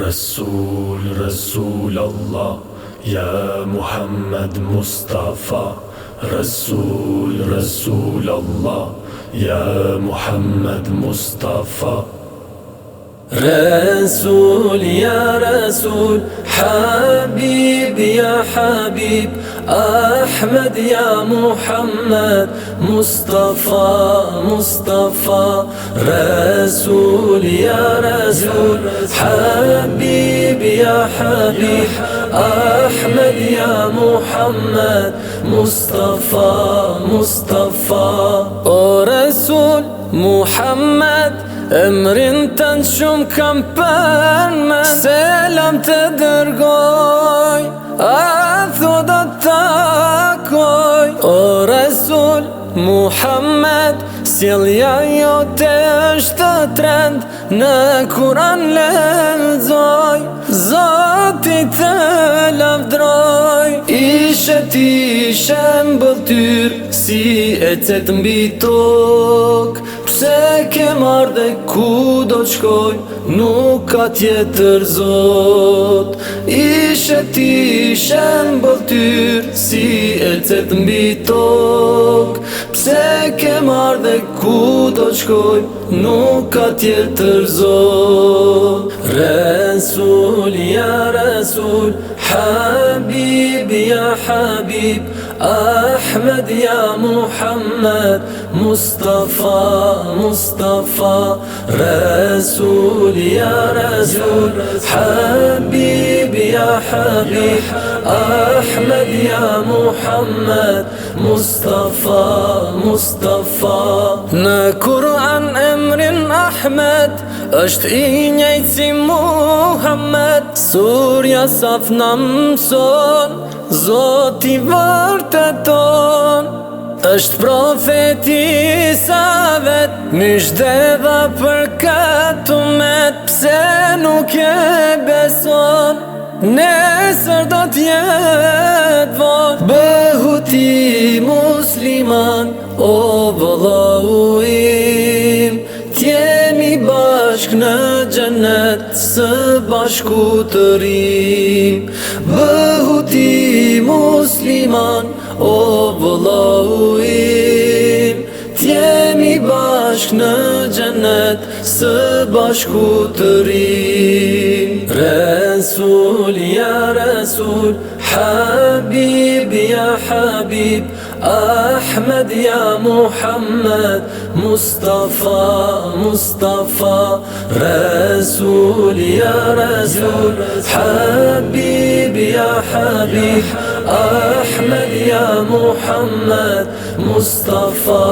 رسول رسول الله. يا محمد مصطفى. رسول رسول الله. يا محمد مصطفى. رسول يا رسول. حبيب يا حبيب. أحمد يا محمد مصطفى مصطفى رسول يا رسول حبيب يا حبيب أحمد يا محمد مصطفى مصطفى. ورسول محمد Emrin të në shumë kam përmen Selam të dërgoj A të takoj. O Resul Muhammed Sjellja jo të është të trend Në kuran lezoj Zoti të lavdroj Ishe ti shem bëtyr Si e të të mbi tokë Pse ke marrë dhe ku do të shkoj Nuk ka tjetër zot. Ishe ti shem bëtyr Si e cëtë mbi tok Pse ke marrë dhe ku do të shkoj Nuk ka tjetër zot. Resul ja Resul Habib ja Habib أحمد يا محمد مصطفى مصطفى رسول يا رسول حبيب يا حبيب. أحمد يا محمد مصطفى مصطفى عن أمر أحمد është i njëjtë si Muhammed Surja saf në mëson Zoti vërteton është profeti sa vet Mysh dhe për këtë umet Pse nuk e beson Nesër do t'jet vot. Bëhu ti musliman O vëllahu im Tjemi bashk në gjennet Së bashku të rim Bëhu ti musliman O vëllahu im Tjemi bashk në gjennet Së bashku të rim Resul ja Resul Habib ja Habib أحمد يا محمد مصطفى مصطفى رسول يا رسول حبيب يا حبيب أحمد يا محمد مصطفى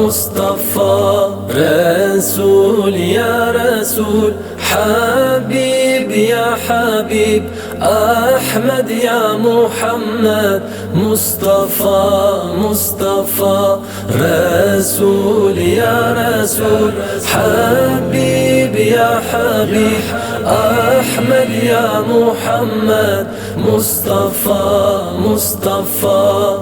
مصطفى رسول يا رسول حبيب يا حبيب أحمد يا محمد مصطفى مصطفى رسول يا رسول حبيب يا حبيب أحمد يا محمد مصطفى مصطفى.